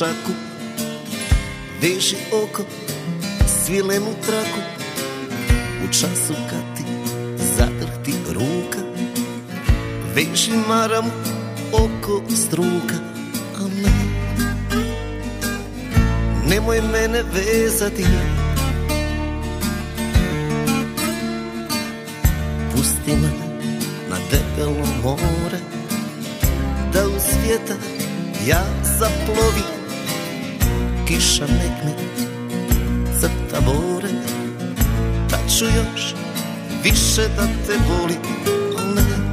šaku. Veži oko svilenu traku. U času kad ti zadrhti ruka Veži maram oko struka. A ne Nemoj mene vezati. Pusti me na debelo more Da u svijeta ja zaplovim Kiša nek me crta bore Da ću još više da te volim Al ne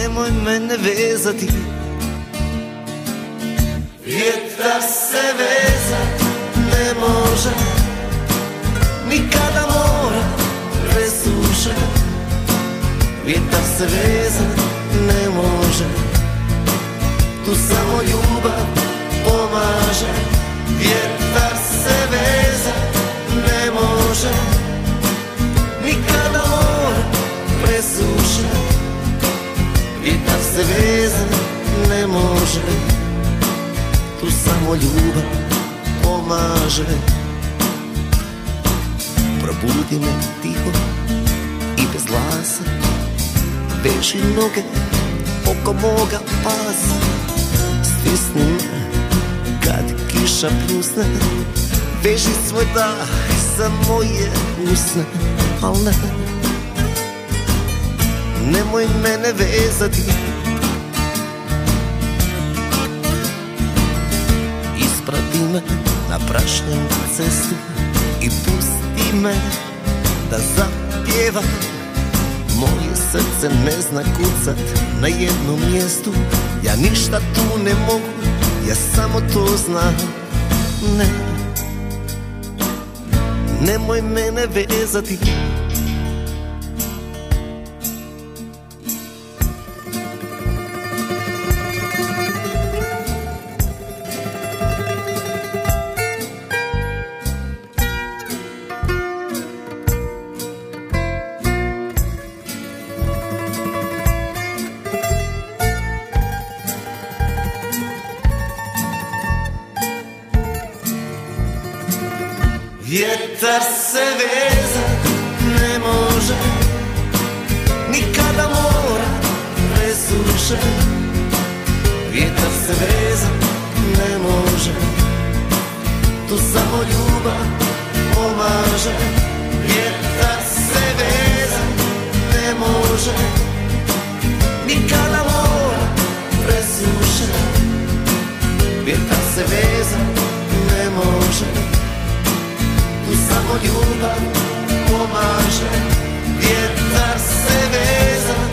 Nemoj mene vezati. Vjetar se vezat ne može Nikada mora presuše Vjetar se vezat ne može Tu samo ljubav pomaže Vjetar se vezat ne može. Nikada mora presuše Vjetar se vezat ne može. Tu samo ljubav pomaže. Probudi me tiho i bez glasa. Veži noge oko moga pasa Stisni me kad kiša pljusne Veži svoj dah za moje usne. Al ne Nemoj mene vezati. Isprati me na prašnjem cestu I pusti me da zapjevam Moje srce ne zna kucat na jednom mjestu. Ja ništa tu ne mogu, ja samo to znam. Ne, nemoj mene vezati Vjetar se vezat ne može. Nikada mora presuše. Vjetar se vezat ne može. Tu samo ljubav pomaže. Vjetar se vezat ne može samo ljubav pomaže. Vjetar se vezat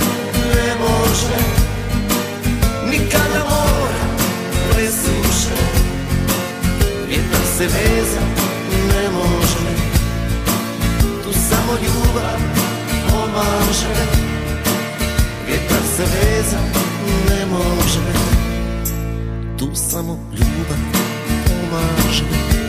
ne može. Nikada mora presuše. Vjetar se vezat ne može. Tu samo ljubav pomaže. Vjetar se vezat ne može. Tu samo ljubav pomaže